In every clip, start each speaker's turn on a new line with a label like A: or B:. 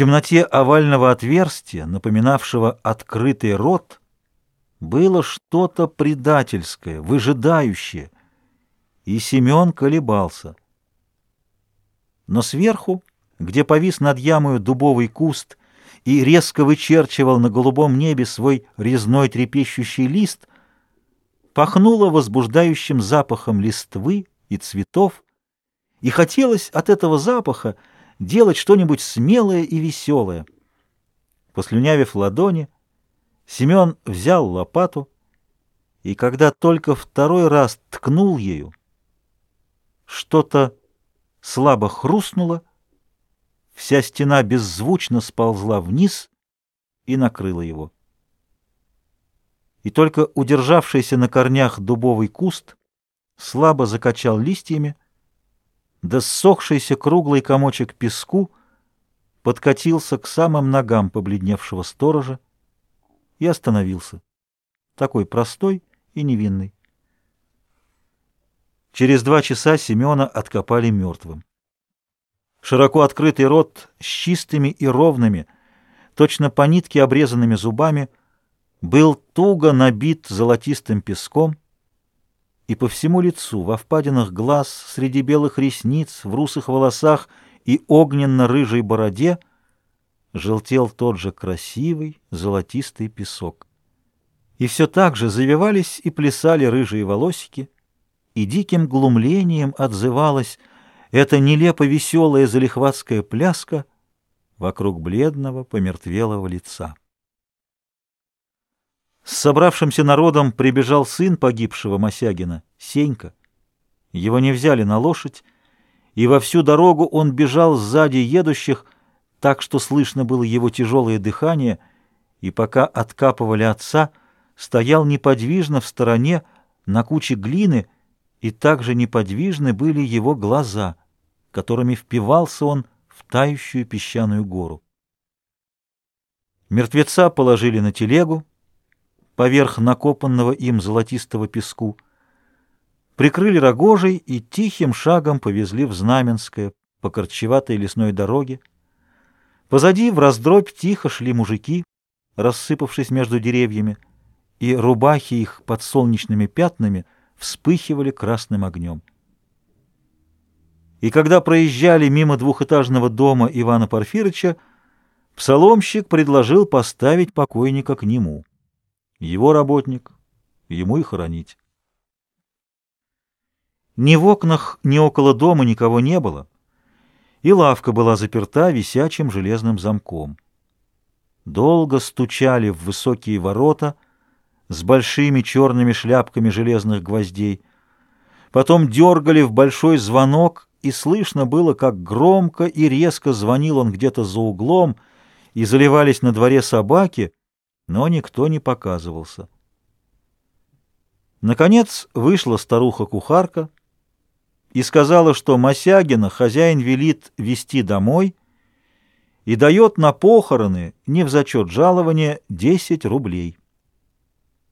A: темноте овального отверстия, напоминавшего открытый рот, было что-то предательское, выжидающее, и Семен колебался. Но сверху, где повис над ямою дубовый куст и резко вычерчивал на голубом небе свой резной трепещущий лист, пахнуло возбуждающим запахом листвы и цветов, и хотелось от этого запаха делать что-нибудь смелое и веселое. Послюнявив ладони, Семен взял лопату, и когда только второй раз ткнул ею, что-то слабо хрустнуло, вся стена беззвучно сползла вниз и накрыла его. И только удержавшийся на корнях дубовый куст слабо закачал листьями, да ссохшийся круглый комочек песку подкатился к самым ногам побледневшего сторожа и остановился, такой простой и невинный. Через два часа Семена откопали мертвым. Широко открытый рот с чистыми и ровными, точно по нитке обрезанными зубами, был туго набит золотистым песком, и по всему лицу, во впадинах глаз, среди белых ресниц, в русых волосах и огненно-рыжей бороде желтел тот же красивый золотистый песок. И все так же завивались и плясали рыжие волосики, и диким глумлением отзывалась эта нелепо веселая залихватская пляска вокруг бледного помертвелого лица. С собравшимся народом прибежал сын погибшего Мосягина, Сенька. Его не взяли на лошадь, и во всю дорогу он бежал сзади едущих, так что слышно было его тяжелое дыхание, и пока откапывали отца, стоял неподвижно в стороне на куче глины, и также неподвижны были его глаза, которыми впивался он в тающую песчаную гору. Мертвеца положили на телегу, поверх накопанного им золотистого песку, прикрыли рогожей и тихим шагом повезли в Знаменское по корчеватой лесной дороге. Позади в раздробь тихо шли мужики, рассыпавшись между деревьями, и рубахи их под солнечными пятнами вспыхивали красным огнем. И когда проезжали мимо двухэтажного дома Ивана Порфирыча, псаломщик предложил поставить покойника к нему. Его работник, ему и хоронить. Ни в окнах, ни около дома никого не было, и лавка была заперта висячим железным замком. Долго стучали в высокие ворота с большими черными шляпками железных гвоздей, потом дергали в большой звонок, и слышно было, как громко и резко звонил он где-то за углом, и заливались на дворе собаки — но никто не показывался. Наконец вышла старуха-кухарка и сказала, что Мосягина хозяин велит вести домой и дает на похороны, не в зачет жалования, 10 рублей.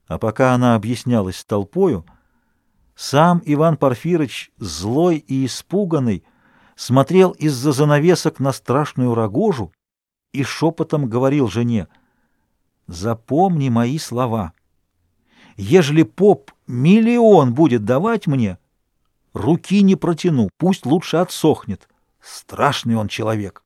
A: А пока она объяснялась с толпою, сам Иван Порфирыч, злой и испуганный, смотрел из-за занавесок на страшную рогожу и шепотом говорил жене — Запомни мои слова. Ежели поп миллион будет давать мне, руки не протяну, пусть лучше отсохнет. Страшный он человек.